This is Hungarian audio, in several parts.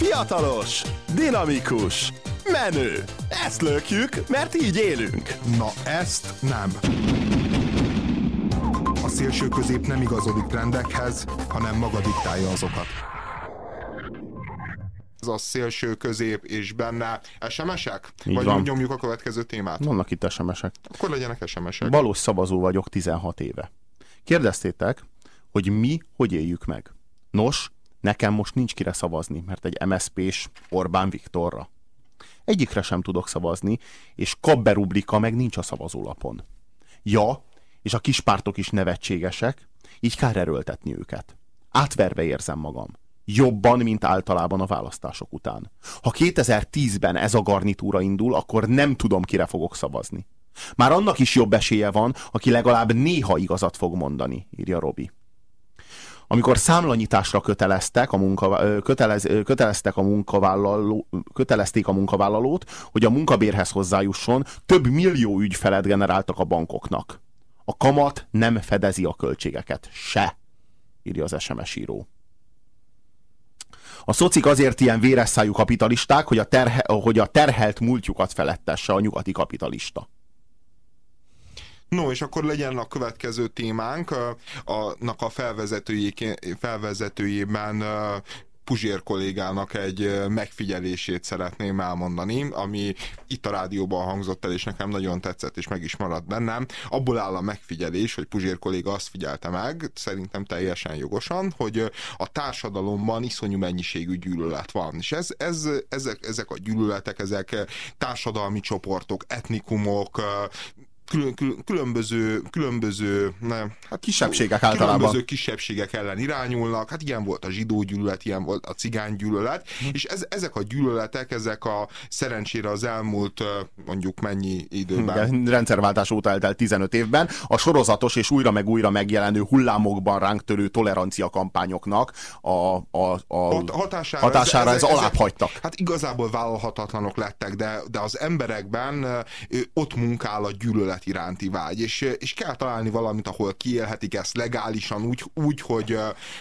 Fiatalos, dinamikus, menő. Ezt lökjük, mert így élünk. Na ezt nem. A szélső közép nem igazodik trendekhez, hanem maga diktálja azokat. Ez a szélső közép és benne SMS-ek? Így Vagy van. nyomjuk a következő témát? Vannak itt SMS-ek. Akkor legyenek SMS-ek. Valós szavazó vagyok 16 éve. Kérdeztétek, hogy mi hogy éljük meg. Nos, nekem most nincs kire szavazni, mert egy MSZP-s Orbán Viktorra. Egyikre sem tudok szavazni, és kabbe rubrika meg nincs a szavazólapon. Ja, és a kispártok is nevetségesek, így kár erőltetni őket. Átverve érzem magam. Jobban, mint általában a választások után. Ha 2010-ben ez a garnitúra indul, akkor nem tudom, kire fogok szavazni. Már annak is jobb esélye van, aki legalább néha igazat fog mondani, írja Robi. Amikor számlanyításra köteleztek a, munka, kötelez, köteleztek a munkavállaló, kötelezték a munkavállalót, hogy a munkabérhez hozzájusson, több millió ügyfelet generáltak a bankoknak. A kamat nem fedezi a költségeket. Se, írja az SMS író. A szocik azért ilyen véres szájú kapitalisták, hogy a, terhe, hogy a terhelt múltjukat felettesse a nyugati kapitalista. No, és akkor legyen a következő témánk, ö, annak a felvezetőjé- felvezetőjében Puzsér kollégának egy megfigyelését szeretném elmondani, ami itt a rádióban hangzott el, és nekem nagyon tetszett, és meg is maradt bennem. Abból áll a megfigyelés, hogy Puzsér kolléga azt figyelte meg, szerintem teljesen jogosan, hogy a társadalomban iszonyú mennyiségű gyűlölet van. És ez, ez, ezek, ezek a gyűlöletek, ezek társadalmi csoportok, etnikumok, külön, külön, különböző, különböző, nem, hát Kisebbségek általában. Különböző kisebbségek ellen irányulnak, hát ilyen volt a zsidó gyűlölet, ilyen volt a cigány gyűlölet, Hm. és ez, ezek a gyűlöletek, ezek a szerencsére az elmúlt mondjuk mennyi időben. Igen, rendszerváltás óta eltelt 15 évben a sorozatos és újra meg újra megjelenő hullámokban ránk törő tolerancia kampányoknak a, a, a Hat- hatására, hatására ez, ezek- alább hagytak. Hát igazából vállalhatatlanok lettek, de, de az emberekben ö, ott munkál a gyűlölet iránti vágy, és, és kell találni valamit, ahol kiélhetik ezt legálisan, úgy, úgy, hogy,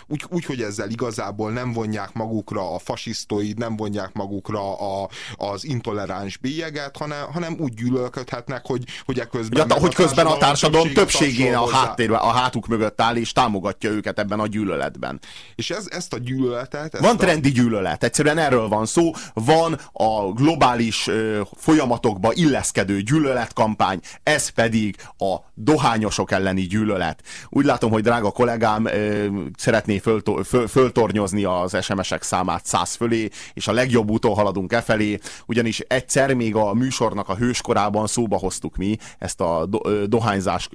úgy, úgy, hogy ezzel igazából nem vonják magukra a fasisztoid, nem vonják magukra a, az intoleráns bélyeget, hanem, hanem úgy gyűlölködhetnek, hogy, hogy eközben... Hogy, meg hogy közben a társadalom többségén a, tapsol hozzá. háttérbe, a hátuk mögött áll és támogatja őket ebben a gyűlöletben. És ez, ezt a gyűlöletet... Ezt Van a, trendi gyűlölet, egyszerűen erről van szó, van a globális ö, folyamatokba illeszkedő gyűlöletkampány, ez pedig a dohányosok elleni gyűlölet. Úgy látom, hogy drága kollégám szeretné fölto, föl, föltornyozni az SMS-ek számát száz fölé, és a legjobb úton haladunk e felé, ugyanis egyszer még a műsornak a hőskorában szóba hoztuk mi ezt a do, dohányzás,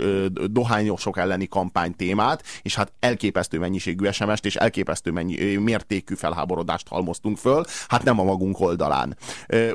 dohányosok elleni kampány témát, és hát elképesztő mennyiségű SMS-t és elképesztő mennyi, mértékű felháborodást halmoztunk föl, hát nem a magunk oldalán.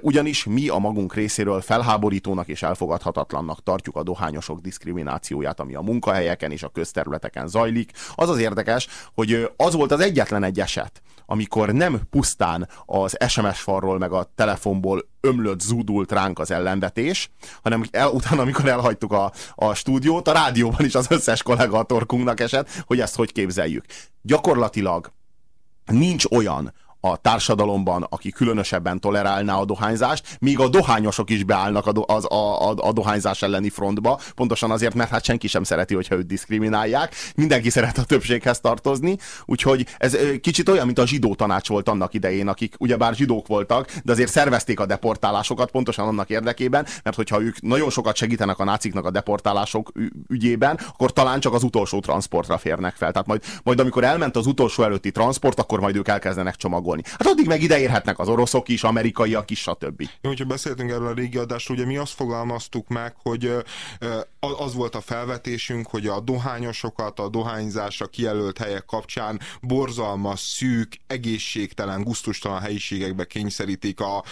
Ugyanis mi a magunk részéről felháborítónak és elfogadhatatlannak tartjuk a dohányosok diszkriminációját, ami a munkahelyeken és a közterületeken zajlik. Az az érdekes, hogy az volt az egyetlen egy eset, amikor nem pusztán az SMS falról meg a telefonból ömlött, zúdult ránk az ellenvetés, hanem el, utána, amikor elhagytuk a, a stúdiót, a rádióban is az összes kollega a torkunknak esett, hogy ezt hogy képzeljük. Gyakorlatilag nincs olyan a társadalomban, aki különösebben tolerálná a dohányzást, míg a dohányosok is beállnak a, do, az, a, a, a dohányzás elleni frontba, pontosan azért, mert hát senki sem szereti, hogyha őt diszkriminálják, mindenki szeret a többséghez tartozni, úgyhogy ez kicsit olyan, mint a zsidó tanács volt annak idején, akik ugyebár zsidók voltak, de azért szervezték a deportálásokat pontosan annak érdekében, mert hogyha ők nagyon sokat segítenek a náciknak a deportálások ügyében, akkor talán csak az utolsó transportra férnek fel. Tehát majd, majd amikor elment az utolsó előtti transport, akkor majd ők elkezdenek csomagolni. Hát addig meg ide érhetnek az oroszok is, amerikaiak is, stb. Jó, hogyha beszéltünk erről a régi adásról, ugye mi azt fogalmaztuk meg, hogy az volt a felvetésünk, hogy a dohányosokat a dohányzásra kijelölt helyek kapcsán borzalmas, szűk, egészségtelen, guztustalan helyiségekbe kényszerítik a,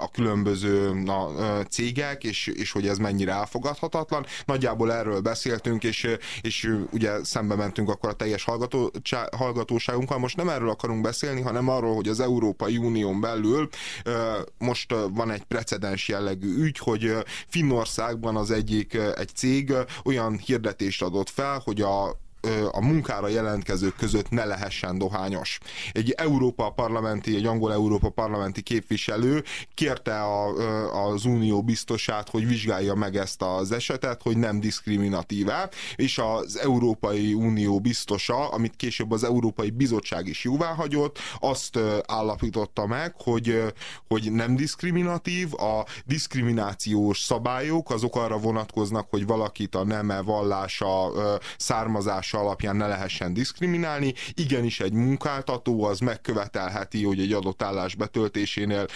a különböző ö, cégek, és, és hogy ez mennyire elfogadhatatlan. Nagyjából erről beszéltünk, és, és ugye szembe mentünk akkor a teljes hallgató, hallgatóságunkkal. Most nem erről akarunk beszélni, hanem arról, hogy az Európai Unión belül most van egy precedens jellegű ügy, hogy Finnországban az egyik egy cég olyan hirdetést adott fel, hogy a a munkára jelentkezők között ne lehessen dohányos. Egy Európa parlamenti, egy angol Európa parlamenti képviselő kérte a, az unió biztosát, hogy vizsgálja meg ezt az esetet, hogy nem diszkriminatíve, és az Európai Unió biztosa, amit később az Európai Bizottság is jóváhagyott, azt állapította meg, hogy, hogy nem diszkriminatív, a diszkriminációs szabályok azok arra vonatkoznak, hogy valakit a neme, vallása, származása alapján ne lehessen diszkriminálni. Igenis egy munkáltató az megkövetelheti, hogy egy adott állás betöltésénél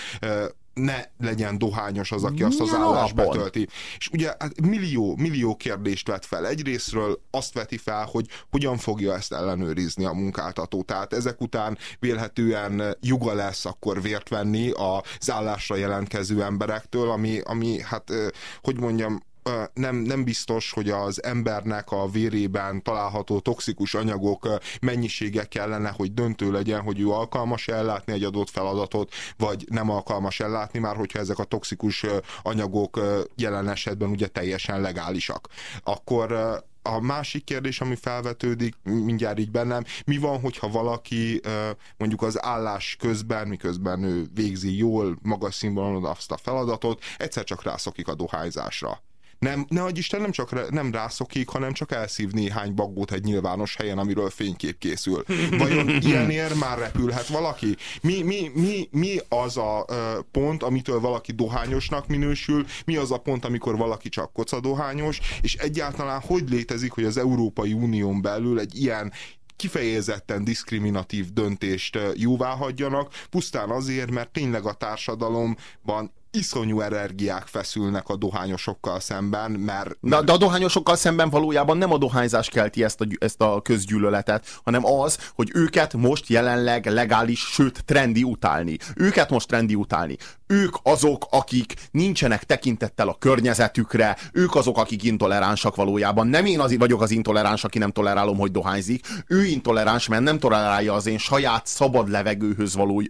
ne legyen dohányos az, aki azt az állást betölti. És ugye hát millió, millió kérdést vet fel. Egyrésztről azt veti fel, hogy hogyan fogja ezt ellenőrizni a munkáltató. Tehát ezek után vélhetően joga lesz akkor vért venni az állásra jelentkező emberektől, ami, ami hát, hogy mondjam, nem, nem biztos, hogy az embernek a vérében található toxikus anyagok mennyisége kellene, hogy döntő legyen, hogy ő alkalmas ellátni egy adott feladatot, vagy nem alkalmas ellátni, már hogyha ezek a toxikus anyagok jelen esetben ugye teljesen legálisak. Akkor a másik kérdés, ami felvetődik mindjárt így bennem, mi van, hogyha valaki mondjuk az állás közben, miközben ő végzi jól, magas színvonalon azt a feladatot, egyszer csak rászokik a dohányzásra nem, ne adj Isten, nem csak nem rászokik, hanem csak elszív néhány baggót egy nyilvános helyen, amiről fénykép készül. Vajon ilyenért már repülhet valaki? Mi, mi, mi, mi az a pont, amitől valaki dohányosnak minősül, mi az a pont, amikor valaki csak kocadohányos, és egyáltalán hogy létezik, hogy az Európai Unión belül egy ilyen kifejezetten diszkriminatív döntést jóvá hagyjanak, pusztán azért, mert tényleg a társadalomban iszonyú energiák feszülnek a dohányosokkal szemben, mert... Na, de a dohányosokkal szemben valójában nem a dohányzás kelti ezt a, ezt a közgyűlöletet, hanem az, hogy őket most jelenleg legális, sőt trendi utálni. Őket most trendi utálni. Ők azok, akik nincsenek tekintettel a környezetükre, ők azok, akik intoleránsak valójában. Nem én az vagyok az intoleráns, aki nem tolerálom, hogy dohányzik. Ő intoleráns, mert nem tolerálja az én saját szabad levegőhöz való,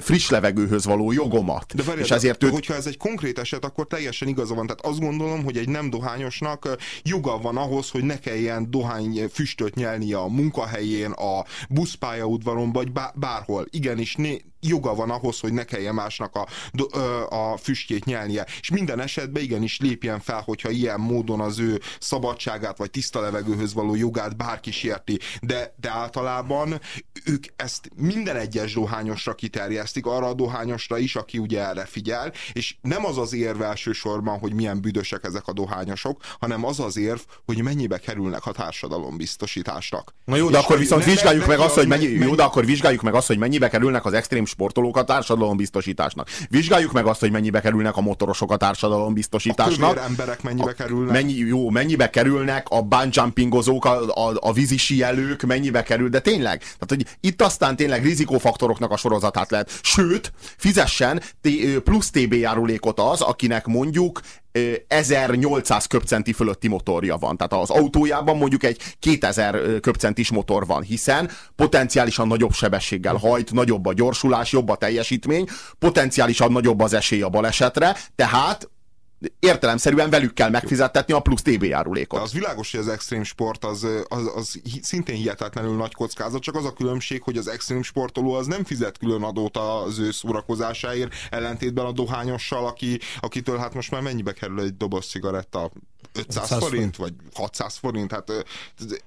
friss levegőhöz való jogomat. De várjál, és ezért ők... hogyha ez egy konkrét eset, akkor teljesen igaza van. Tehát azt gondolom, hogy egy nem dohányosnak joga van ahhoz, hogy ne kelljen dohány füstöt nyelnie a munkahelyén, a buszpályaudvaron, vagy bárhol. Igenis, né joga van ahhoz, hogy ne kelljen másnak a, a füstjét nyelnie. És minden esetben igenis lépjen fel, hogyha ilyen módon az ő szabadságát, vagy tiszta levegőhöz való jogát bárki sérti. De, de általában ők ezt minden egyes dohányosra kiterjesztik, arra a dohányosra is, aki ugye erre figyel, és nem az az érv elsősorban, hogy milyen büdösek ezek a dohányosok, hanem az az érv, hogy mennyibe kerülnek a társadalombiztosításnak. Na jó, de és akkor viszont vizsgáljuk meg azt, hogy mennyi, mennyi, jó, de akkor vizsgáljuk meg azt, hogy mennyibe kerülnek az extrém sportolók a társadalombiztosításnak. Vizsgáljuk meg azt, hogy mennyibe kerülnek a motorosok a társadalombiztosításnak. A emberek mennyibe kerülnek. Mennyi, jó, mennyibe kerülnek a bungjumpingozók, a, a, a vízisielők, mennyibe kerül, de tényleg, tehát hogy itt aztán tényleg rizikófaktoroknak a sorozatát lehet. Sőt, fizessen plusz TB járulékot az, akinek mondjuk 1800 köpcenti fölötti motorja van. Tehát az autójában mondjuk egy 2000 köpcentis motor van, hiszen potenciálisan nagyobb sebességgel hajt, nagyobb a gyorsulás, jobb a teljesítmény, potenciálisan nagyobb az esély a balesetre, tehát értelemszerűen velük kell megfizettetni a plusz TB járulékot. De az világos, hogy az extrém sport az, az, az szintén hihetetlenül nagy kockázat, csak az a különbség, hogy az extrém sportoló az nem fizet külön adót az ő szórakozásáért, ellentétben a dohányossal, aki, akitől hát most már mennyibe kerül egy doboz cigaretta? 500 forint, forint, vagy 600 forint, hát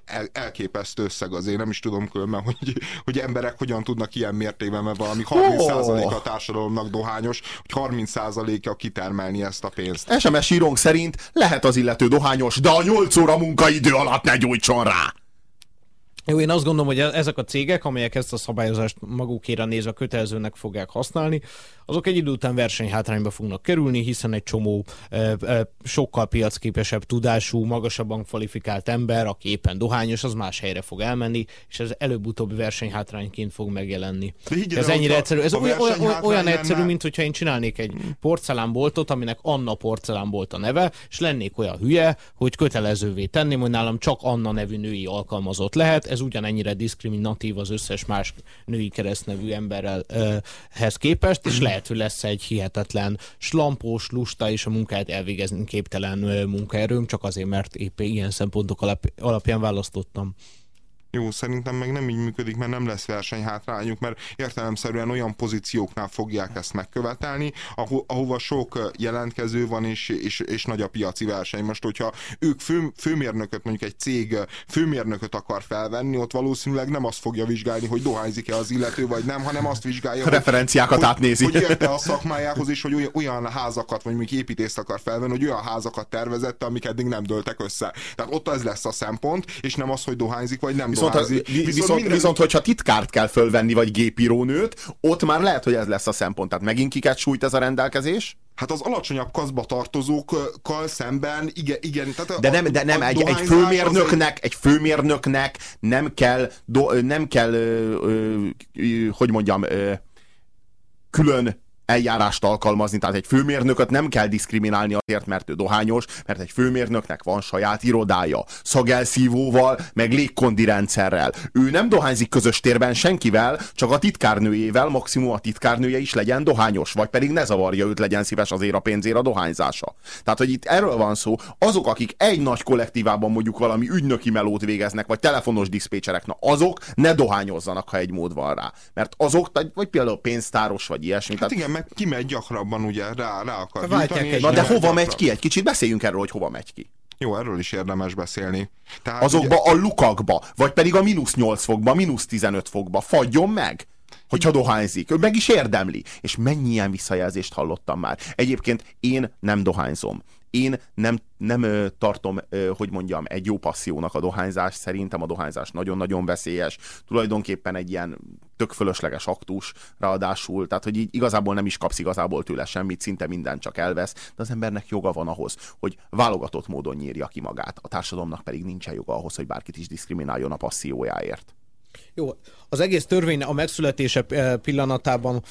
el, elképesztő összeg azért, nem is tudom különben, hogy, hogy emberek hogyan tudnak ilyen mértékben, mert valami 30% a társadalomnak dohányos, hogy 30%-a kitermelni ezt a pénzt. SMS írónk szerint lehet az illető dohányos, de a 8 óra munkaidő alatt ne gyújtson rá. Jó, én azt gondolom, hogy ezek a cégek, amelyek ezt a szabályozást magukéra nézve kötelezőnek fogják használni, azok egy idő után versenyhátrányba fognak kerülni, hiszen egy csomó e, e, sokkal piacképesebb tudású, magasabban kvalifikált ember, aki éppen dohányos, az más helyre fog elmenni, és ez előbb-utóbb versenyhátrányként fog megjelenni. De ez ennyire egyszerű. Ez olyan, olyan, olyan egyszerű, mint hogyha én csinálnék egy porcelánboltot, aminek Anna porcelánbolt a neve, és lennék olyan hülye, hogy kötelezővé tenném, hogy nálam csak Anna nevű női alkalmazott lehet, ez ugyanennyire diszkriminatív az összes más női keresztnevű emberrelhez képest, és lehet, hogy lesz egy hihetetlen slampós, lusta és a munkát elvégezni képtelen munkaerőm, csak azért, mert épp ilyen szempontok alap, alapján választottam. Jó, szerintem meg nem így működik, mert nem lesz versenyhátrányuk, mert értelemszerűen olyan pozícióknál fogják ezt megkövetelni, aho, ahova sok jelentkező van, és, és, és nagy a piaci verseny. Most, hogyha ők fő, főmérnököt, mondjuk egy cég főmérnököt akar felvenni, ott valószínűleg nem azt fogja vizsgálni, hogy dohányzik-e az illető, vagy nem, hanem azt vizsgálja, referenciákat hogy, átnézi. Hogy érte a szakmájához, és hogy olyan házakat, vagy mondjuk építést akar felvenni, hogy olyan házakat tervezette, amik eddig nem dőltek össze. Tehát ott ez lesz a szempont, és nem az, hogy dohányzik, vagy nem viszont, viszont, viszont, minden... viszont, hogyha titkárt kell fölvenni, vagy gépírónőt, ott már lehet, hogy ez lesz a szempont. Tehát megint kiket sújt ez a rendelkezés? Hát az alacsonyabb kaszba tartozókkal szemben, igen, igen. Tehát de nem, de nem egy, egy főmérnöknek, egy... egy főmérnöknek nem kell, do, nem kell, ö, ö, ö, hogy mondjam, ö, külön eljárást alkalmazni, tehát egy főmérnököt nem kell diszkriminálni azért, mert ő dohányos, mert egy főmérnöknek van saját irodája, szagelszívóval, meg légkondi rendszerrel. Ő nem dohányzik közös térben senkivel, csak a titkárnőjével, maximum a titkárnője is legyen dohányos, vagy pedig ne zavarja őt, legyen szíves azért a pénzért a dohányzása. Tehát, hogy itt erről van szó, azok, akik egy nagy kollektívában mondjuk valami ügynöki melót végeznek, vagy telefonos diszpécserek, na azok ne dohányozzanak, ha egy mód van rá. Mert azok, vagy például pénztáros, vagy ilyesmi. Hát igen, meg kimegy gyakrabban, ugye, rá, rá akar gyújtani. Na de hova gyakran. megy ki? Egy kicsit beszéljünk erről, hogy hova megy ki. Jó, erről is érdemes beszélni. Tehát, Azokba ugye... a lukakba, vagy pedig a mínusz 8 fokba, mínusz 15 fokba. Fagyjon meg! hogyha dohányzik. Ő meg is érdemli. És mennyi ilyen visszajelzést hallottam már. Egyébként én nem dohányzom én nem, nem tartom, hogy mondjam, egy jó passziónak a dohányzás. Szerintem a dohányzás nagyon-nagyon veszélyes. Tulajdonképpen egy ilyen tök fölösleges aktus, ráadásul, tehát hogy így igazából nem is kapsz igazából tőle semmit, szinte minden csak elvesz, de az embernek joga van ahhoz, hogy válogatott módon nyírja ki magát. A társadalomnak pedig nincsen joga ahhoz, hogy bárkit is diszkrimináljon a passziójáért. Jó, az egész törvény a megszületése pillanatában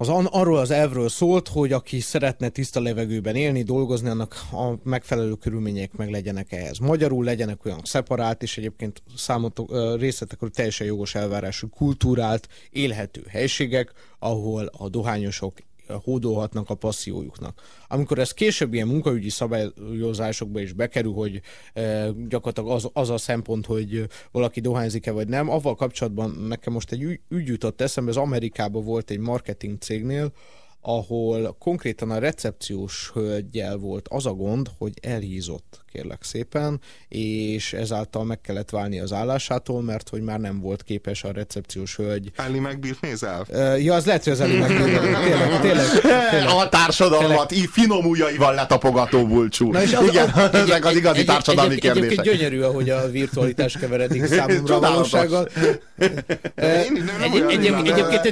az arról az elvről szólt, hogy aki szeretne tiszta levegőben élni, dolgozni, annak a megfelelő körülmények meg legyenek ehhez. Magyarul legyenek olyan szeparált, és egyébként számotok, részletekről teljesen jogos elvárású kultúrált, élhető helységek, ahol a dohányosok hódolhatnak a passziójuknak. Amikor ez később ilyen munkaügyi szabályozásokba is bekerül, hogy e, gyakorlatilag az, az a szempont, hogy valaki dohányzik-e vagy nem, avval kapcsolatban nekem most egy ügy jutott eszembe, az Amerikában volt egy marketing cégnél, ahol konkrétan a recepciós hölgyel volt az a gond, hogy elhízott, kérlek szépen, és ezáltal meg kellett válni az állásától, mert hogy már nem volt képes a recepciós hölgy. Ellie McBeal nézel? Ja, az lehet, hogy az Ellie McBeal. tényleg, tényleg, tényleg. A társadalmat így finom ujjaival letapogató bulcsú. Na és az, Igen, a, ezek az igazi egy, társadalmi egy, kérdések. Egyébként gyönyörű, ahogy a virtualitás keveredik számomra a valósággal.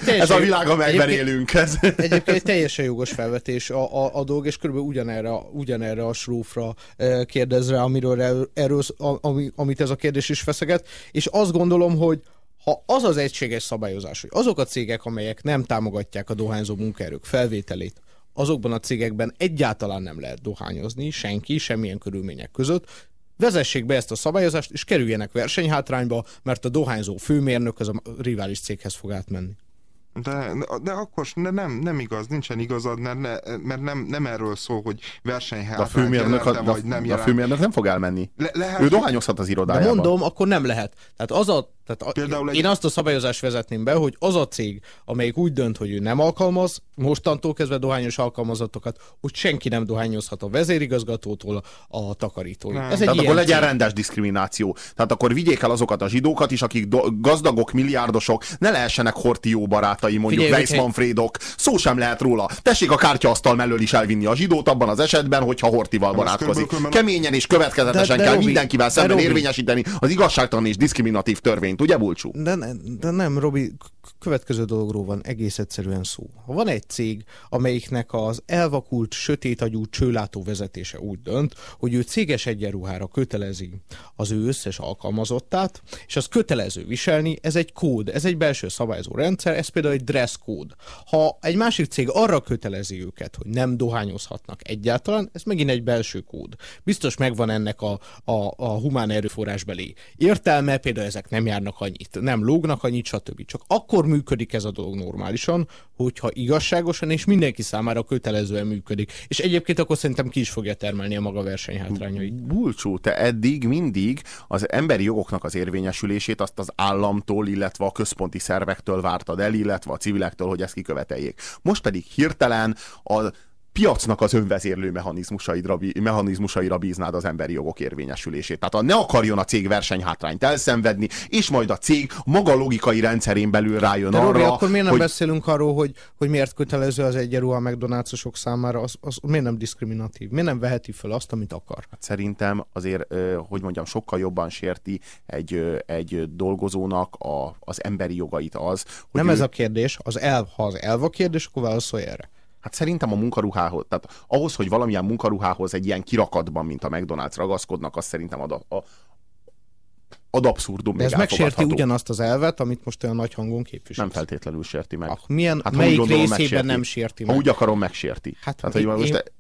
Ez a világ, amelyben élünk. Egyébként teljesen jogos felvetés a, a, a dolog, és körülbelül ugyanerre, ugyanerre a srófra e, kérdez rá, amiről erről ami, amit ez a kérdés is feszeget, és azt gondolom, hogy ha az az egységes szabályozás, hogy azok a cégek, amelyek nem támogatják a dohányzó munkaerők felvételét, azokban a cégekben egyáltalán nem lehet dohányozni, senki, semmilyen körülmények között, vezessék be ezt a szabályozást, és kerüljenek versenyhátrányba, mert a dohányzó főmérnök az a rivális céghez fog átmenni. De, de akkor de nem, nem igaz, nincsen igazad, mert, ne, mert nem, nem erről szól, hogy versenyhátrány a főmérnök, jelente, vagy nem jelent. A főmérnök nem fog elmenni. Le, lehet, ő dohányozhat az irodájában. De mondom, akkor nem lehet. Tehát az a tehát Például egy... Én azt a szabályozást vezetném be, hogy az a cég, amelyik úgy dönt, hogy ő nem alkalmaz, mostantól kezdve dohányos alkalmazatokat, hogy senki nem dohányozhat a vezérigazgatótól a takarítói. Nem. Ez egy Tehát akkor legyen cég. rendes diszkrimináció. Tehát akkor vigyék el azokat a zsidókat is, akik do- gazdagok, milliárdosok, ne lehessenek Hortió barátai, mondjuk Figyelj, Weiss Manfredok. Szó sem lehet róla. Tessék a kártyaasztal mellől is elvinni a zsidót abban az esetben, hogyha Hortival barátkozik. Keményen és következetesen de, de kell Robi, mindenkivel szemben érvényesíteni az igazságtalan és diszkriminatív törvényt, ugye Bulcsú? De, de nem, Robi, következő dologról van egész egyszerűen szó. Van egy cég, amelyiknek az elvakult, sötétagyú csőlátó vezetése úgy dönt, hogy ő céges egyenruhára kötelezi az ő összes alkalmazottát, és az kötelező viselni, ez egy kód, ez egy belső szabályzó rendszer, ez például egy dress kód. Ha egy másik cég arra kötelezi őket, hogy nem dohányozhatnak egyáltalán, ez megint egy belső kód. Biztos megvan ennek a, a, a humán erőforrásbeli értelme, például ezek nem járnak annyit, nem lógnak annyit, stb. Csak akkor működik ez a dolog normálisan, hogyha igazságosan és mindenki számára kötelezően működik. És egyébként akkor szerintem ki is fogja termelni a maga versenyhátrányait. Bulcsú, te eddig mindig az emberi jogoknak az érvényesülését azt az államtól, illetve a központi szervektől vártad el, illetve a civilektől, hogy ezt kiköveteljék. Most pedig hirtelen a piacnak az önvezérlő mechanizmusaira, mechanizmusaira bíznád az emberi jogok érvényesülését. Tehát a, ne akarjon a cég versenyhátrányt elszenvedni, és majd a cég maga logikai rendszerén belül rájön De arra, Robi, akkor miért nem hogy... beszélünk arról, hogy, hogy miért kötelező az egyenruha a McDonald'sok számára, az, az miért nem diszkriminatív? Miért nem veheti fel azt, amit akar? Hát szerintem azért, hogy mondjam, sokkal jobban sérti egy, egy dolgozónak a, az emberi jogait az, hogy Nem ő... ez a kérdés, az elv, ha az elv a kérdés, akkor válaszolj erre. Hát szerintem a munkaruhához, tehát ahhoz, hogy valamilyen munkaruhához egy ilyen kirakatban, mint a McDonald's ragaszkodnak, az szerintem ad, a, ad abszurdum. De ez megsérti ugyanazt az elvet, amit most olyan nagy hangon képvisel. Nem feltétlenül sérti meg. Ah, milyen, hát, melyik gondolom, részében megsérti. nem sérti meg? Ha úgy akarom, megsérti. Hát, hát hogy én, most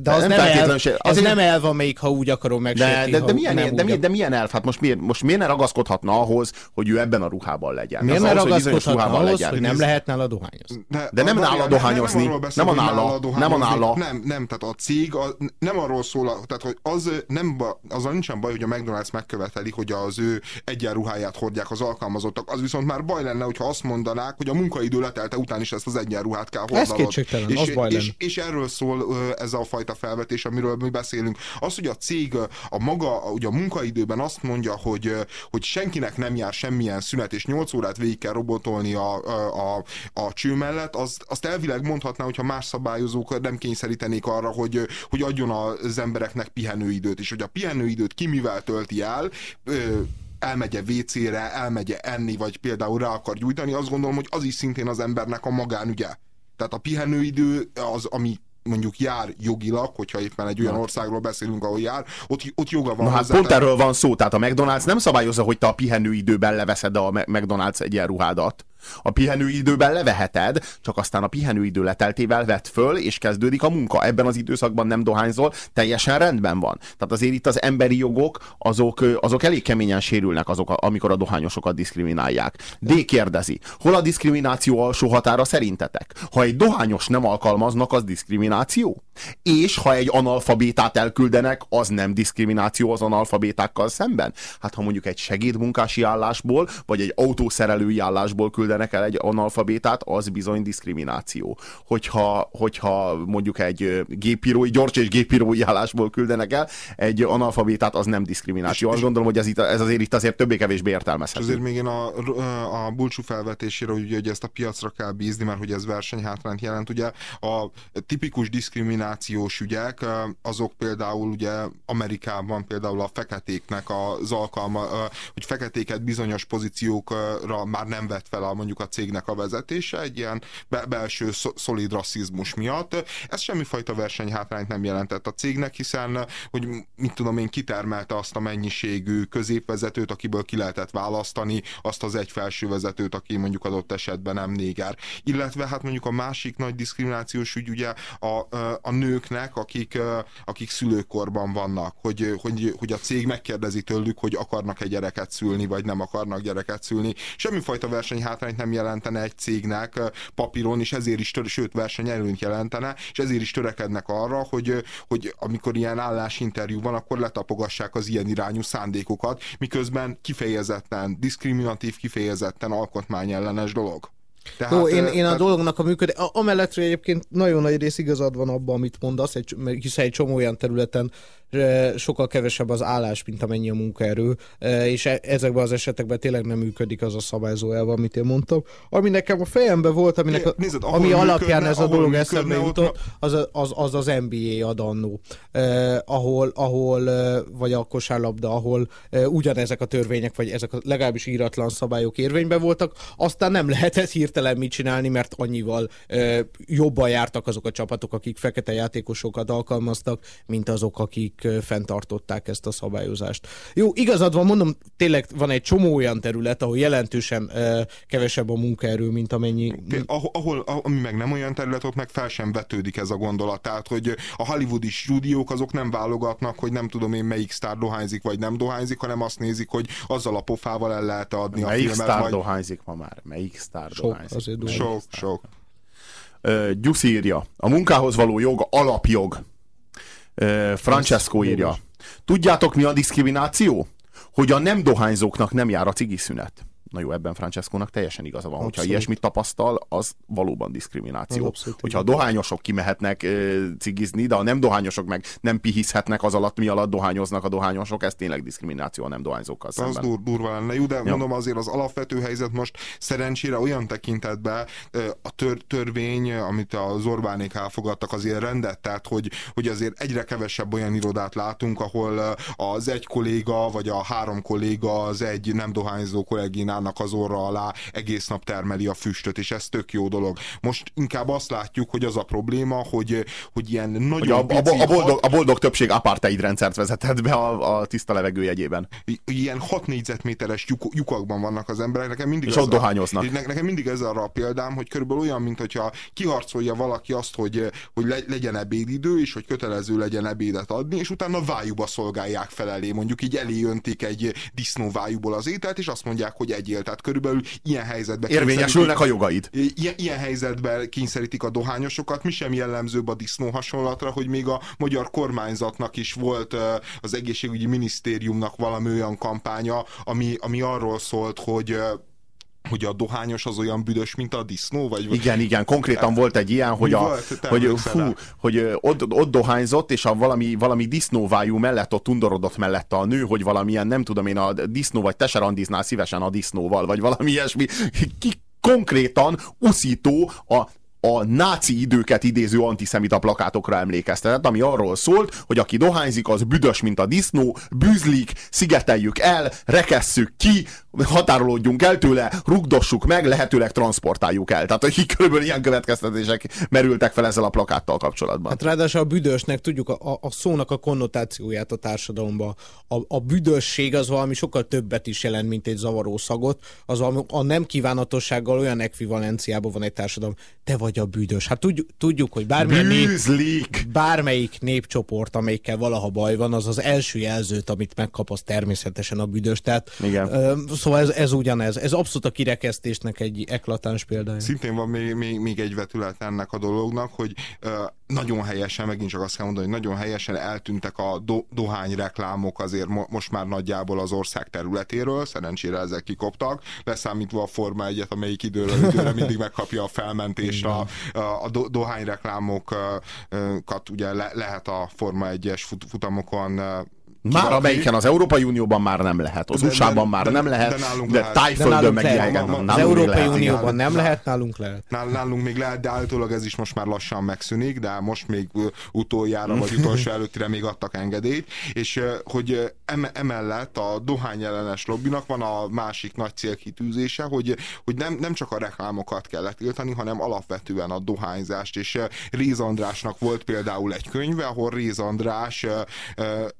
de az, nem, nem, elv, se, az nem elv, amelyik ha úgy akarom megsérti. De, de, de, milyen, de, milyen, de milyen elv? Hát most miért, most miért ne ragaszkodhatna ahhoz, hogy ő ebben a ruhában legyen? Miért ne ragaszkodhatna ahhoz, legyen? hogy nem lehet nála dohányozni? De, de nem nála dohányozni. Nem a nála. Nem a nála. Nem, nem, tehát a cég a, nem arról szól, tehát hogy az nem, azzal nincsen baj, hogy a McDonald's megköveteli, hogy az ő egyenruháját hordják az alkalmazottak. Az viszont már baj lenne, hogyha azt mondanák, hogy a munkaidő letelte után is ezt az egyenruhát kell hordanod. Ez kétségtelen, és, az baj és, és, erről szól ez a fajta felvetés amiről mi beszélünk. Az, hogy a cég a maga, ugye a munkaidőben azt mondja, hogy, hogy senkinek nem jár semmilyen szünet, és 8 órát végig kell robotolni a, a, a, a cső mellett, azt, azt elvileg mondhatná, hogyha más szabályozók nem kényszerítenék arra, hogy, hogy adjon az embereknek pihenőidőt, és hogy a pihenőidőt ki mivel tölti el, elmegye WC-re, elmegye enni, vagy például rá akar gyújtani, azt gondolom, hogy az is szintén az embernek a magánügye. Tehát a pihenőidő az, ami mondjuk jár jogilag, hogyha éppen egy olyan országról beszélünk, ahol jár, ott, ott joga van. Na hát pont erről van szó, tehát a McDonald's nem szabályozza, hogy te a pihenőidőben leveszed a McDonald's egyenruhádat. A pihenőidőben leveheted, csak aztán a pihenőidő leteltével vett föl, és kezdődik a munka. Ebben az időszakban nem dohányzol, teljesen rendben van. Tehát azért itt az emberi jogok, azok, azok elég keményen sérülnek, azok, amikor a dohányosokat diszkriminálják. D kérdezi, hol a diszkrimináció alsó határa szerintetek? Ha egy dohányos nem alkalmaznak, az diszkrimináció? És ha egy analfabétát elküldenek, az nem diszkrimináció az analfabétákkal szemben? Hát ha mondjuk egy segédmunkási állásból, vagy egy autószerelői állásból küldenek küldenek el egy analfabétát, az bizony diszkrimináció. Hogyha, hogyha mondjuk egy gépírói, gyors és gépírói állásból küldenek el, egy analfabétát, az nem diszkrimináció. Azt gondolom, hogy ez, itt, ez azért itt azért többé-kevésbé értelmezhető. És azért még én a, a bulcsú felvetésére, hogy, hogy ezt a piacra kell bízni, mert hogy ez versenyhátrányt jelent. Ugye a tipikus diszkriminációs ügyek, azok például ugye Amerikában például a feketéknek az alkalma, hogy feketéket bizonyos pozíciókra már nem vett fel a mondjuk a cégnek a vezetése egy ilyen be- belső szolid rasszizmus miatt. Ez semmifajta versenyhátrányt nem jelentett a cégnek, hiszen, hogy mit tudom én, kitermelte azt a mennyiségű középvezetőt, akiből ki lehetett választani, azt az egy felső vezetőt, aki mondjuk adott esetben nem néger. Illetve hát mondjuk a másik nagy diszkriminációs ügy ugye a, a nőknek, akik, akik szülőkorban vannak, hogy, hogy, hogy a cég megkérdezi tőlük, hogy akarnak egy gyereket szülni, vagy nem akarnak gyereket szülni. Semmifajta versenyhátrány versenyt nem jelentene egy cégnek papíron, és ezért is, tör, sőt versenyelőnyt jelentene, és ezért is törekednek arra, hogy, hogy amikor ilyen állásinterjú van, akkor letapogassák az ilyen irányú szándékokat, miközben kifejezetten, diszkriminatív, kifejezetten alkotmányellenes dolog. Tehát, Jó, én, én a dolognak a működés, amellett, hogy egyébként nagyon nagy rész igazad van abban, amit mondasz, egy, hiszen egy csomó olyan területen sokkal kevesebb az állás, mint amennyi a munkaerő, és e, ezekben az esetekben tényleg nem működik az a szabályzó elve, amit én mondtam. Ami nekem a fejemben volt, aminek a, Nézd, ami alapján ez a dolog eszembe jutott, az, az, az az NBA adannó, eh, ahol, ahol vagy a kosárlabda, ahol eh, ugyanezek a törvények, vagy ezek a legalábbis íratlan szabályok érvényben voltak, aztán nem lehetett hirtelen mit csinálni, mert annyival eh, jobban jártak azok a csapatok, akik fekete játékosokat alkalmaztak, mint azok, akik fenntartották ezt a szabályozást. Jó, igazad van, mondom, tényleg van egy csomó olyan terület, ahol jelentősen kevesebb a munkaerő, mint amennyi... Ahol, ahol, ami meg nem olyan terület, ott meg fel sem vetődik ez a gondolat. Tehát, hogy a hollywoodi stúdiók azok nem válogatnak, hogy nem tudom én melyik sztár dohányzik, vagy nem dohányzik, hanem azt nézik, hogy azzal a pofával el lehet adni melyik a filmet. Melyik sztár vagy... dohányzik ma már? Melyik sztár sok, dohányzik? Azért sok, sok. Uh, Gyuszi írja, a munkához való jog alapjog Francesco írja. Tudjátok mi a diszkrimináció? Hogy a nem dohányzóknak nem jár a cigiszünet. Na jó, ebben Francesco-nak teljesen igaza van. Abszolút. Hogyha ilyesmit tapasztal, az valóban diszkrimináció. Abszolút, Hogyha a dohányosok kimehetnek e, cigizni, de a nem dohányosok meg nem pihizhetnek az alatt, mi alatt dohányoznak a dohányosok, ez tényleg diszkrimináció a nem dohányzókkal szemben. Az dur, durva lenne, jó, de ja. mondom azért az alapvető helyzet most szerencsére olyan tekintetben a tör, törvény, amit az Orbánék elfogadtak, azért rendet, tehát hogy, hogy azért egyre kevesebb olyan irodát látunk, ahol az egy kolléga, vagy a három kolléga az egy nem dohányzó kollégínál állnak az orra alá, egész nap termeli a füstöt, és ez tök jó dolog. Most inkább azt látjuk, hogy az a probléma, hogy, hogy ilyen nagyon hogy a, a, a, boldog, a boldog többség apartheid rendszert vezetett be a, a tiszta levegő jegyében. Ilyen 6 négyzetméteres lyuk, lyukakban vannak az emberek. Nekem mindig és ott dohányoznak. Ne, nekem mindig ez arra a példám, hogy körülbelül olyan, mint hogyha kiharcolja valaki azt, hogy, hogy le, legyen ebédidő, és hogy kötelező legyen ebédet adni, és utána vájuba szolgálják fel elé. Mondjuk így elé öntik egy disznóvájúból az ételt, és azt mondják, hogy egy legyél. Tehát körülbelül ilyen helyzetben érvényesülnek a jogaid. Ilyen, ilyen helyzetben kényszerítik a dohányosokat. Mi sem jellemzőbb a disznó hasonlatra, hogy még a magyar kormányzatnak is volt az egészségügyi minisztériumnak valami olyan kampánya, ami, ami arról szólt, hogy hogy a dohányos az olyan büdös, mint a disznó? Vagy... Igen, igen, konkrétan hát, volt egy ilyen, hogy, a, volt, hogy, fú, hogy ott, ott dohányzott, és a valami, valami disznóvájú mellett ott undorodott mellette a nő, hogy valamilyen, nem tudom én, a disznó vagy te szívesen a disznóval, vagy valami ilyesmi. Ki konkrétan uszító a a náci időket idéző antiszemita plakátokra emlékeztetett, ami arról szólt, hogy aki dohányzik, az büdös, mint a disznó, bűzlik, szigeteljük el, rekesszük ki, határolódjunk el tőle, rugdossuk meg, lehetőleg transportáljuk el. Tehát, hogy körülbelül ilyen következtetések merültek fel ezzel a plakáttal kapcsolatban. Hát ráadásul a büdösnek tudjuk a, a, a szónak a konnotációját a társadalomban. A, a büdösség az valami sokkal többet is jelent, mint egy zavaró szagot. Az a, a nem kívánatossággal olyan ekvivalenciában van egy társadalom. Te vagy a büdös. Hát tudjuk, tudjuk hogy bármilyen nép, bármelyik népcsoport, amelyikkel valaha baj van, az az első jelzőt, amit megkap, az természetesen a büdös. Tehát, Igen. Szóval ez, ez ugyanez. Ez abszolút a kirekesztésnek egy eklatáns példája. Szintén van még, még, még egy vetület ennek a dolognak, hogy uh, nagyon helyesen, megint csak azt kell mondani, hogy nagyon helyesen eltűntek a do, dohány reklámok azért mo, most már nagyjából az ország területéről, szerencsére ezek kikoptak, leszámítva a Forma 1 amelyik időről időre mindig megkapja a felmentést a, a, do, dohány reklámokat ugye le, lehet a Forma 1-es fut, futamokon már amelyiken az Európai Unióban már nem lehet, az USA-ban már nem lehet, de, de Tájföldön meg ilyeneken Az Európai Unióban nem lehet, nálunk lehet. Nálunk még lehet, de állítólag ez is most már lassan megszűnik, de most még utoljára vagy utolsó előttire még adtak engedélyt, és hogy emellett a dohány ellenes lobbinak van a másik nagy célkitűzése, hogy, hogy nem, nem csak a reklámokat kell tiltani, hanem alapvetően a dohányzást, és Réz Andrásnak volt például egy könyve, ahol Réz András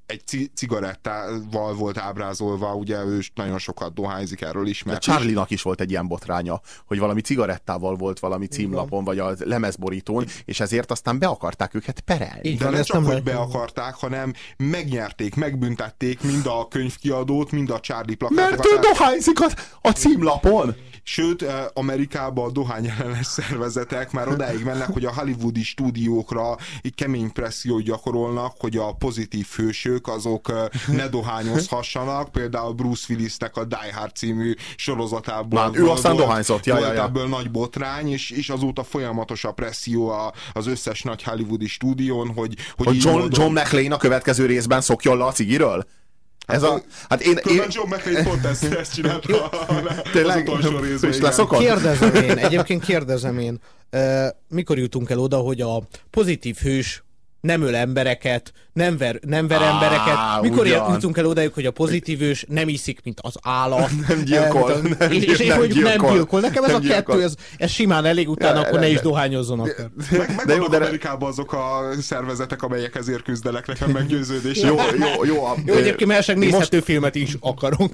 egy cigarettával volt ábrázolva, ugye ő nagyon sokat dohányzik, erről ismert. Charlie-nak is volt egy ilyen botránya, hogy valami cigarettával volt valami címlapon, vagy a lemezborítón, és ezért aztán be akarták őket perelni. De nem csak, hogy be akarták, hanem megnyerték, megbüntették mind a könyvkiadót, mind a Charlie plakátokat. Mert ő dohányzik a, a címlapon! Sőt, eh, Amerikában a dohány ellenes szervezetek már odáig mennek, hogy a hollywoodi stúdiókra egy kemény pressziót gyakorolnak, hogy a pozitív hősök nézők azok ne dohányozhassanak, például Bruce Willisnek a Die Hard című sorozatából. Már ő aztán dohányzott, ja, ja, ja. ebből nagy botrány, és, és azóta folyamatos a presszió az összes nagy hollywoodi stúdión, hogy... Hogy, hogy John, John McLean a következő részben szokjon le a cigiről? Ez a, hát én, én... John McClane pont ezt, ezt csinálta Tényleg, az utolsó részben. Kérdezem én, egyébként kérdezem én, mikor jutunk el oda, hogy a pozitív hős nem öl embereket, nem ver, nem ver ah, embereket. Mikor ugyan. jutunk el odáig, hogy a pozitív ős nem iszik, mint az állat. nem gyilkol. Eh, nem, és, és nem, mondjuk gyilkol. nem gyilkol. Nekem ez nem a gyilkol. kettő, ez, ez simán elég, utána ja, akkor ne is dohányozzon akár. Meg, meg de jó, de Amerikában azok a szervezetek, amelyek ezért küzdelek nekem meggyőződés. jó, jó, jó. A, jó, egyébként mert nézhető most, filmet is akarok.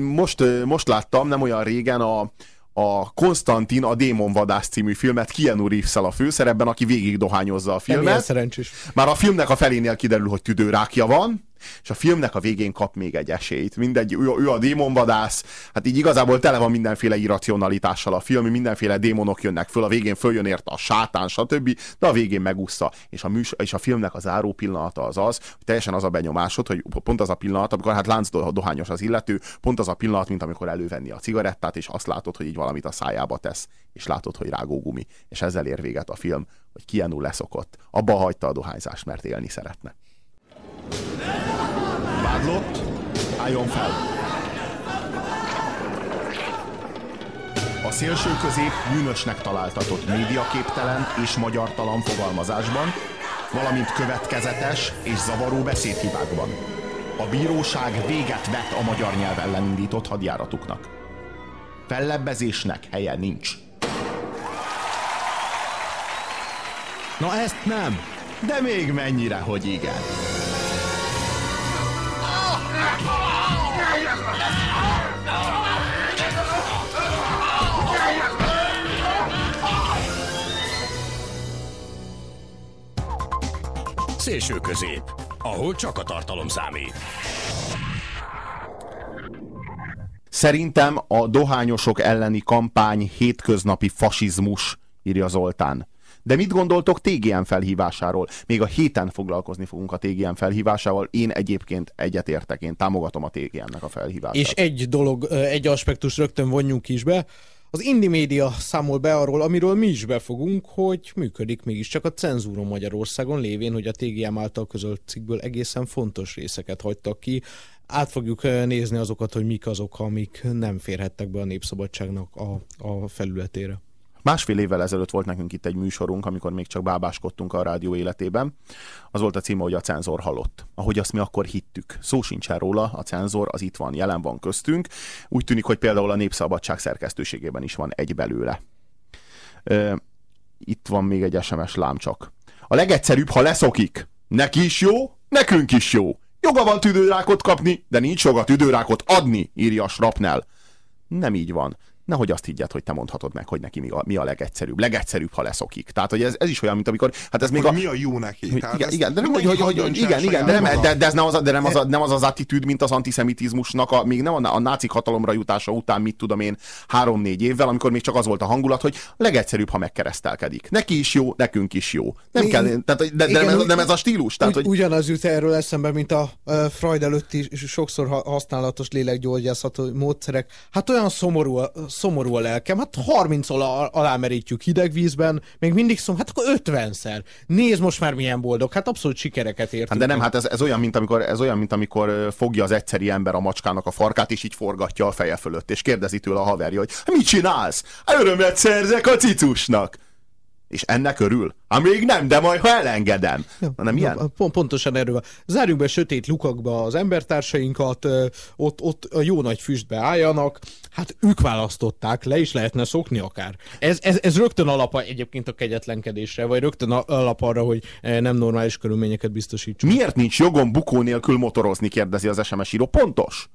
Most, most láttam, nem olyan régen a a Konstantin, a Démonvadász című filmet Keanu reeves a főszerepben, aki végig dohányozza a filmet. szerencsés. Már a filmnek a felénél kiderül, hogy tüdőrákja van, és a filmnek a végén kap még egy esélyt. Mindegy, ő, ő a démonvadász, hát így igazából tele van mindenféle irracionalitással a film, mindenféle démonok jönnek föl, a végén följön érte a sátán, stb., de a végén megúszta. És a, műs, és a filmnek az záró pillanata az az, hogy teljesen az a benyomásod, hogy pont az a pillanat, amikor hát lánc dohányos az illető, pont az a pillanat, mint amikor elővenni a cigarettát, és azt látod, hogy így valamit a szájába tesz, és látod, hogy rágógumi. És ezzel ér véget a film, hogy Keanu leszokott. Abba hagyta a dohányzást, mert élni szeretne. Vádlott, álljon fel! A szélső közép bűnösnek találtatott médiaképtelen és magyartalan fogalmazásban, valamint következetes és zavaró beszédhibákban. A bíróság véget vet a magyar nyelv ellen indított hadjáratuknak. Fellebbezésnek helye nincs. Na ezt nem, de még mennyire, hogy igen. Szélső közép, ahol csak a tartalom számít. Szerintem a dohányosok elleni kampány hétköznapi fasizmus, írja Zoltán. De mit gondoltok TGM felhívásáról? Még a héten foglalkozni fogunk a TGM felhívásával. Én egyébként egyetértek, én támogatom a TGM-nek a felhívását. És egy dolog, egy aspektus rögtön vonjunk is be. Az Indi Média számol be arról, amiről mi is befogunk, hogy működik mégiscsak a cenzúra Magyarországon, lévén, hogy a TGM által közölt cikkből egészen fontos részeket hagytak ki. Át fogjuk nézni azokat, hogy mik azok, amik nem férhettek be a népszabadságnak a, a felületére. Másfél évvel ezelőtt volt nekünk itt egy műsorunk, amikor még csak bábáskodtunk a rádió életében. Az volt a címe, hogy a cenzor halott. Ahogy azt mi akkor hittük. Szó sincsen róla, a cenzor az itt van, jelen van köztünk. Úgy tűnik, hogy például a Népszabadság szerkesztőségében is van egy belőle. Itt van még egy SMS lámcsak. A legegyszerűbb, ha leszokik. Neki is jó, nekünk is jó. Joga van tüdőrákot kapni, de nincs joga tüdőrákot adni, írja a Srapnel. Nem így van nehogy azt higgyed, hogy te mondhatod meg, hogy neki mi a, mi a legegyszerűbb. Legegyszerűbb, ha leszokik. Tehát, hogy ez, ez is olyan, mint amikor... Hát ez még a, mi a jó neki? igen, igen, de nem, hogy, hogy, hogy, igen, igen, de, nem, de, de ez nem az, de nem az, nem az az attitűd, mint az antiszemitizmusnak, a, még nem a, a nácik hatalomra jutása után, mit tudom én, három-négy évvel, amikor még csak az volt a hangulat, hogy a legegyszerűbb, ha megkeresztelkedik. Neki is jó, nekünk is jó. Nem igen, kell, tehát, de, de igen, nem, nem, ez a stílus. Tehát, hogy... Ugyanaz jut erről eszembe, mint a Freud előtti sokszor használatos lélekgyógyászható módszerek. Hát olyan szomorú, szomorú a lelkem, hát 30 alá, merítjük hideg vízben, még mindig szom, hát akkor 50-szer. Nézd most már milyen boldog, hát abszolút sikereket ért. Hát de nem, hát ez, ez, olyan, mint amikor, ez olyan, mint amikor fogja az egyszeri ember a macskának a farkát, és így forgatja a feje fölött, és kérdezi tőle a haverja, hogy mit csinálsz? Örömet szerzek a cicusnak. És ennek örül? Hát még nem, de majd ha elengedem. Ja, nem ilyen? Pont, pontosan erről. Zárjuk be sötét lukakba az embertársainkat, ott, ott a jó nagy füstbe álljanak, hát ők választották, le is lehetne szokni akár. Ez, ez, ez rögtön alapa egyébként a kegyetlenkedésre, vagy rögtön alap arra, hogy nem normális körülményeket biztosítsunk. Miért nincs jogom bukó nélkül motorozni, kérdezi az SMS író. Pontos.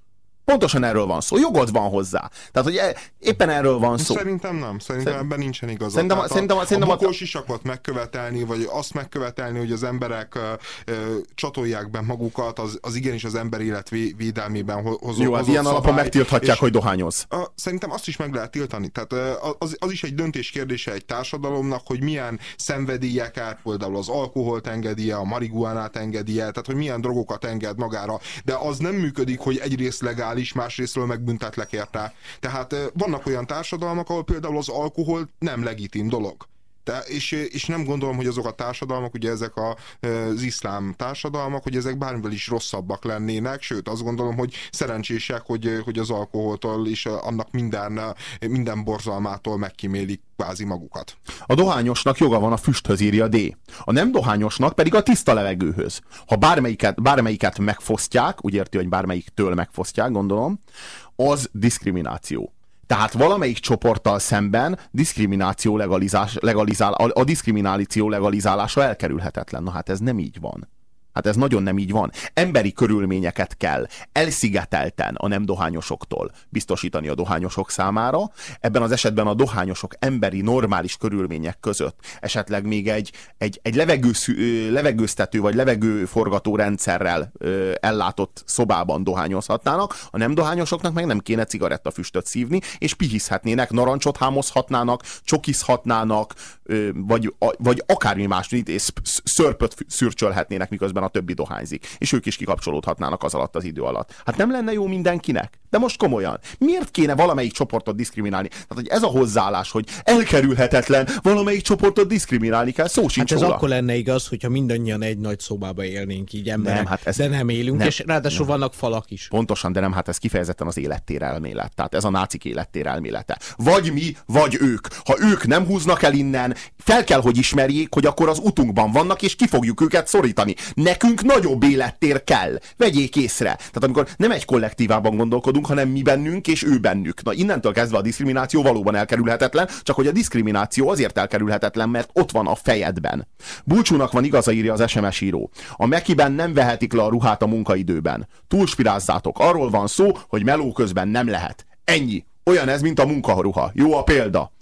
Pontosan erről van szó. Jogod van hozzá. Tehát, hogy e- éppen erről van szó. Szerintem nem. Szerintem Szerint- ebben nincsen igazad. Szerintem- Tehát szerintem- a, szerintem a bokós isakot megkövetelni, vagy azt megkövetelni, hogy az emberek ö, ö, csatolják be magukat, az, az igenis az ember élet vé- védelmében ho- hozott Jó, hát ilyen alapon szabály, megtilthatják, és- hogy dohányoz. a, szerintem azt is meg lehet tiltani. Tehát az, az is egy döntés kérdése egy társadalomnak, hogy milyen szenvedélyeket, például az alkoholt engedje, a marihuánát engedje, tehát hogy milyen drogokat enged magára. De az nem működik, hogy egyrészt legális, másrésztről megbüntetlek érte. Tehát vannak olyan társadalmak, ahol például az alkohol nem legitim dolog. De, és, és nem gondolom, hogy azok a társadalmak, ugye ezek a, az iszlám társadalmak, hogy ezek bármivel is rosszabbak lennének, sőt azt gondolom, hogy szerencsések, hogy, hogy az alkoholtól és annak minden, minden borzalmától megkímélik kvázi magukat. A dohányosnak joga van a füsthöz, írja D. A nem dohányosnak pedig a tiszta levegőhöz. Ha bármelyiket, bármelyiket megfosztják, úgy érti, hogy bármelyiktől megfosztják, gondolom, az diszkrimináció. Tehát valamelyik csoporttal szemben diszkrimináció legalizás, legalizál, a, a diszkrimináció legalizálása elkerülhetetlen. Na hát ez nem így van. Hát ez nagyon nem így van. Emberi körülményeket kell elszigetelten a nem dohányosoktól biztosítani a dohányosok számára. Ebben az esetben a dohányosok emberi, normális körülmények között esetleg még egy, egy, egy levegőszű, ö, levegőztető vagy levegőforgató rendszerrel ö, ellátott szobában dohányozhatnának, a nem dohányosoknak meg nem kéne cigarettafüstöt szívni, és pihiszhetnének, narancsot hámozhatnának, csokizhatnának, ö, vagy, a, vagy akármi más, szörpöt szürcsölhetnének, miközben a többi dohányzik. És ők is kikapcsolódhatnának az alatt az idő alatt. Hát nem lenne jó mindenkinek? De most komolyan. Miért kéne valamelyik csoportot diszkriminálni? Tehát, hogy ez a hozzáállás, hogy elkerülhetetlen, valamelyik csoportot diszkriminálni kell, szó sincs Hát ez róla. akkor lenne igaz, hogyha mindannyian egy nagy szobába élnénk így emberek, Nem, hát ez- de nem élünk, nem, és ráadásul vannak falak is. Pontosan, de nem, hát ez kifejezetten az élettér elmélet. Tehát ez a nácik élettér elmélete. Vagy mi, vagy ők. Ha ők nem húznak el innen, fel kell, hogy ismerjék, hogy akkor az utunkban vannak, és ki fogjuk őket szorítani. Nekünk nagyobb élettér kell. Vegyék észre. Tehát amikor nem egy kollektívában gondolkodunk, hanem mi bennünk és ő bennük. Na innentől kezdve a diszkrimináció valóban elkerülhetetlen, csak hogy a diszkrimináció azért elkerülhetetlen, mert ott van a fejedben. Bulcsúnak van igaza, írja az SMS író. A Mekiben nem vehetik le a ruhát a munkaidőben. Túlspirázzátok. Arról van szó, hogy meló közben nem lehet. Ennyi. Olyan ez, mint a munkaruha. Jó a példa.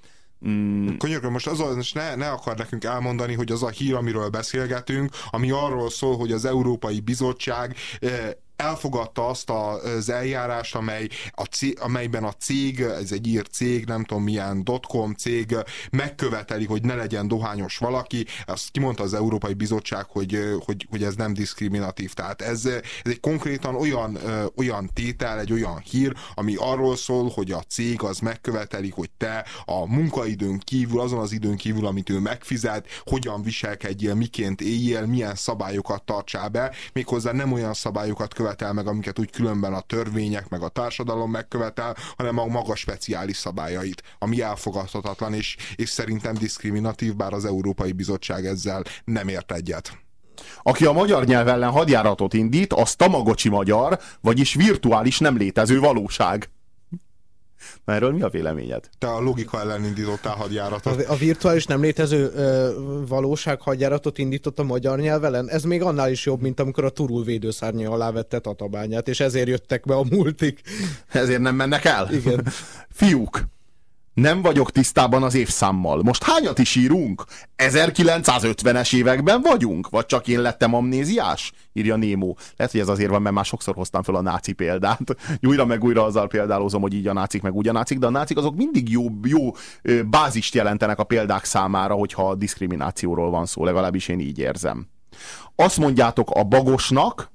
Könyörgöm, most az a, most ne, ne akar nekünk elmondani, hogy az a hír, amiről beszélgetünk, ami arról szól, hogy az Európai Bizottság eh, elfogadta azt az eljárást, amely a cég, amelyben a cég, ez egy ír cég, nem tudom milyen dotcom cég megköveteli, hogy ne legyen dohányos valaki. Azt kimondta az Európai Bizottság, hogy, hogy, hogy ez nem diszkriminatív. Tehát ez, ez egy konkrétan olyan, olyan tétel, egy olyan hír, ami arról szól, hogy a cég az megköveteli, hogy te a munkaidőn kívül, azon az időn kívül, amit ő megfizet, hogyan viselkedjél, miként éljél, milyen szabályokat tartsál be, méghozzá nem olyan szabályokat követel meg, amiket úgy különben a törvények, meg a társadalom megkövetel, hanem a maga speciális szabályait, ami elfogadhatatlan, és, és szerintem diszkriminatív, bár az Európai Bizottság ezzel nem ért egyet. Aki a magyar nyelv ellen hadjáratot indít, az tamagocsi magyar, vagyis virtuális nem létező valóság. Na erről mi a véleményed? Te a logika ellen indítottál hadjáratot. A, a virtuális nem létező ö, valóság hadjáratot indított a magyar nyelv ellen. Ez még annál is jobb, mint amikor a turul védőszárnya alá vette Tatabányát, és ezért jöttek be a multik. Ezért nem mennek el? Igen. Fiúk, nem vagyok tisztában az évszámmal. Most hányat is írunk? 1950-es években vagyunk? Vagy csak én lettem amnéziás? Írja Némó. Lehet, hogy ez azért van, mert már sokszor hoztam fel a náci példát. Újra meg újra azzal példálozom, hogy így a nácik, meg úgy a nácik, de a nácik azok mindig jó, jó bázist jelentenek a példák számára, hogyha a diszkriminációról van szó, legalábbis én így érzem. Azt mondjátok a bagosnak,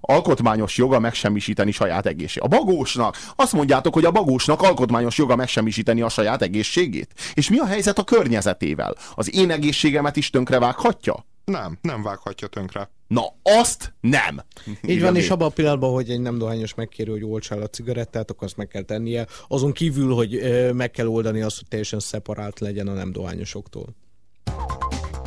alkotmányos joga megsemmisíteni saját egészségét. A bagósnak. Azt mondjátok, hogy a bagósnak alkotmányos joga megsemmisíteni a saját egészségét. És mi a helyzet a környezetével? Az én egészségemet is tönkrevághatja? Nem, nem vághatja tönkre. Na, azt nem. Így van, és abban a pillanatban, hogy egy nem dohányos megkéri, hogy olcsál a cigarettát, akkor azt meg kell tennie. Azon kívül, hogy meg kell oldani azt, hogy teljesen szeparált legyen a nem dohányosoktól.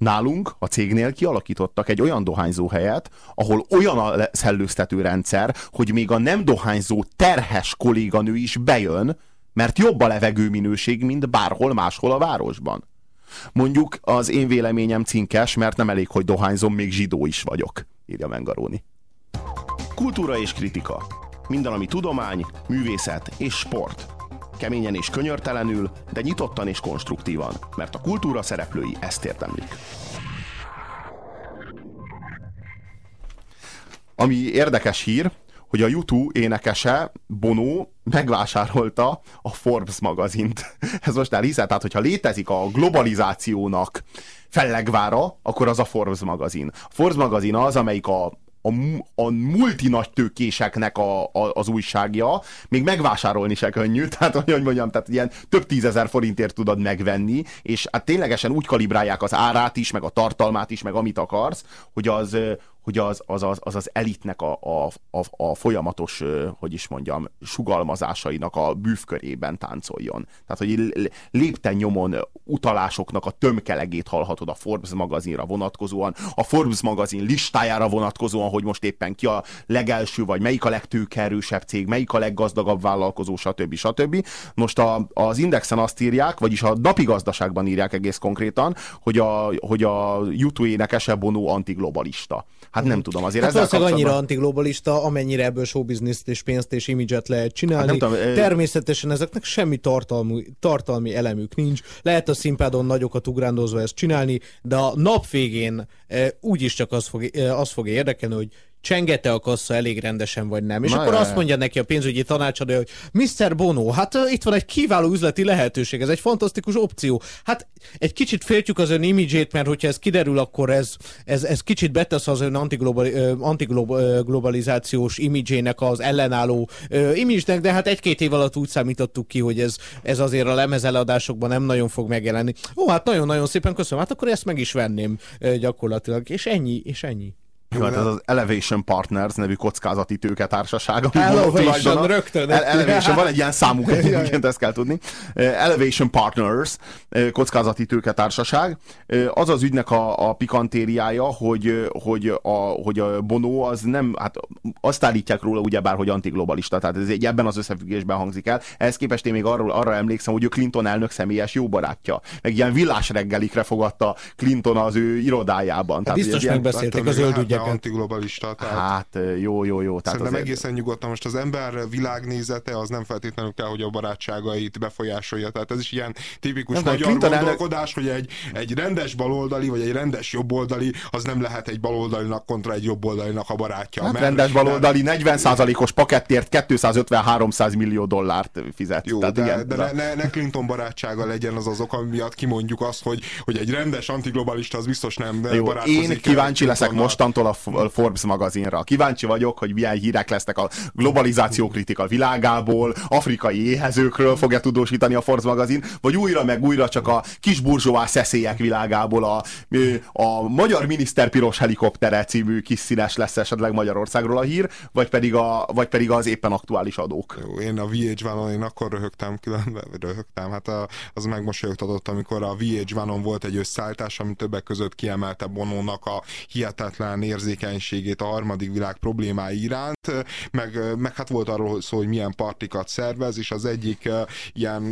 Nálunk, a cégnél kialakítottak egy olyan dohányzó helyet, ahol olyan a szellőztető rendszer, hogy még a nem dohányzó terhes kolléganő is bejön, mert jobb a levegő minőség, mint bárhol máshol a városban. Mondjuk az én véleményem cinkes, mert nem elég, hogy dohányzom, még zsidó is vagyok, írja Mengaróni. Kultúra és kritika. Minden, ami tudomány, művészet és sport. Keményen és könyörtelenül, de nyitottan és konstruktívan, mert a kultúra szereplői ezt érdemlik. Ami érdekes hír, hogy a YouTube énekese, Bono megvásárolta a Forbes magazint. Ez most elhiszed? Tehát, hogyha létezik a globalizációnak fellegvára, akkor az a Forbes magazin. Forbes magazin az, amelyik a a, a multinagy a, a, az újságja, még megvásárolni se könnyű, tehát hogy mondjam, tehát ilyen több tízezer forintért tudod megvenni, és hát ténylegesen úgy kalibrálják az árát is, meg a tartalmát is, meg amit akarsz, hogy az, hogy az az, az, az, az elitnek a, a, a, a folyamatos, hogy is mondjam, sugalmazásainak a bűvkörében táncoljon. Tehát, hogy lépten nyomon utalásoknak a tömkelegét hallhatod a Forbes magazinra vonatkozóan, a Forbes magazin listájára vonatkozóan, hogy most éppen ki a legelső, vagy melyik a legtőkerősebb cég, melyik a leggazdagabb vállalkozó, stb. stb. Most a, az Indexen azt írják, vagyis a napi gazdaságban írják egész konkrétan, hogy a, hogy a YouTube énekese Bono antiglobalista. Hát nem tudom, azért hát ezzel kapcsolatban... annyira antiglobalista, amennyire ebből showbizniszt és pénzt és imidzset lehet csinálni. Hát nem tudom, Természetesen ezeknek semmi tartalmi, tartalmi elemük nincs. Lehet a színpádon nagyokat ugrándozva ezt csinálni, de a nap végén úgyis csak az fog, az fog érdekelni, hogy csengete a kassa elég rendesen, vagy nem. És Na akkor jaj. azt mondja neki a pénzügyi tanácsadó, hogy Mr. Bono, hát uh, itt van egy kiváló üzleti lehetőség, ez egy fantasztikus opció. Hát egy kicsit féltjük az ön imidzsét, mert hogyha ez kiderül, akkor ez, ez, ez kicsit betesz az ön antiglobalizációs imidzsének az ellenálló uh, imidzsnek, de hát egy-két év alatt úgy számítottuk ki, hogy ez, ez azért a lemezeladásokban nem nagyon fog megjelenni. Ó, hát nagyon-nagyon szépen köszönöm, hát akkor ezt meg is venném uh, gyakorlatilag, és ennyi, és ennyi. Jó, hát ez az Elevation Partners nevű kockázati tőketársaság. Elevation, rögtön. El, Elevation, van egy ilyen számuk egyébként, ezt kell tudni. Elevation Partners, kockázati tőketársaság. Az az ügynek a, a pikantériája, hogy, hogy, a, hogy a Bono az nem, hát azt állítják róla ugyebár, hogy antiglobalista, tehát ez egy ebben az összefüggésben hangzik el. Ehhez képest én még arról, arra emlékszem, hogy ő Clinton elnök személyes jó barátja. Meg ilyen villás reggelikre fogadta Clinton az ő irodájában. Hát tehát biztos megbeszéltek az zöld antiglobalista. Tehát hát jó, jó, jó. Tehát szerintem azért... egészen nyugodtan. Most az ember világnézete az nem feltétlenül kell, hogy a barátságait befolyásolja. Tehát ez is ilyen tipikus nem, magyar Clinton gondolkodás, elnök... hogy egy, egy rendes baloldali, vagy egy rendes jobboldali, az nem lehet egy baloldalinak kontra egy jobboldalinak a barátja. Hát mert, rendes baloldali 40%-os pakettért 250-300 millió dollárt fizet. Jó, Tehát de, igen, de ne, ne, ne Clinton barátsága legyen az az ok, miatt kimondjuk azt, hogy, hogy egy rendes antiglobalista az biztos nem Jó, barátkozik. Én kíváncsi leszek mostantól a Forbes magazinra. Kíváncsi vagyok, hogy milyen hírek lesznek a globalizáció kritika világából, afrikai éhezőkről fogja tudósítani a Forbes magazin, vagy újra meg újra csak a kis burzsóá szeszélyek világából a, a Magyar Miniszter Piros Helikoptere című kis színes lesz esetleg Magyarországról a hír, vagy pedig, a, vagy pedig az éppen aktuális adók. Jó, én a VH1-on én akkor röhögtem, különben röhögtem, hát a, az megmosolyogtatott, amikor a VH1-on volt egy összeállítás, ami többek között kiemelte Bonónak a hihetetlen érzékenységét a harmadik világ problémái iránt, meg, meg hát volt arról szó, hogy milyen partikat szervez, és az egyik ilyen,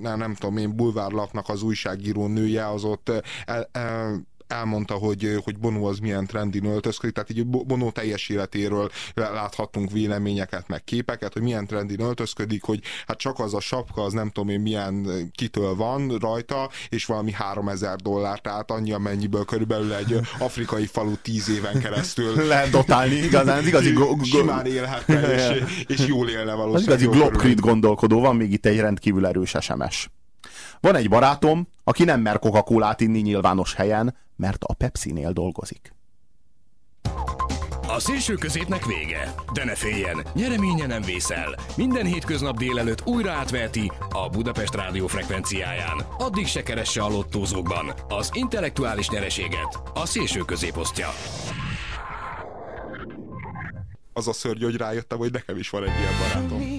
nem, nem tudom én, bulvárlapnak az újságíró nője az ott el, el, elmondta, hogy, hogy Bono az milyen trendin öltözködik, tehát így Bono teljes életéről láthattunk véleményeket, meg képeket, hogy milyen trendin öltözködik, hogy hát csak az a sapka, az nem tudom én milyen kitől van rajta, és valami 3000 dollár, tehát annyi, amennyiből körülbelül egy afrikai falu 10 éven keresztül lehet dotálni, igazán, igazi go- go- simán élhetne, és, és jól élne valószínűleg. Az igazi globkrit gondolkodó, van még itt egy rendkívül erős SMS. Van egy barátom, aki nem mer coca inni nyilvános helyen, mert a Pepsi-nél dolgozik. A szélső középnek vége, de ne féljen, nyereménye nem vészel. Minden hétköznap délelőtt újra átverti a Budapest rádió frekvenciáján. Addig se keresse a lottózókban az intellektuális nyereséget, a szélső középosztja. Az a szörnyű, hogy rájöttem, hogy nekem is van egy ilyen barátom.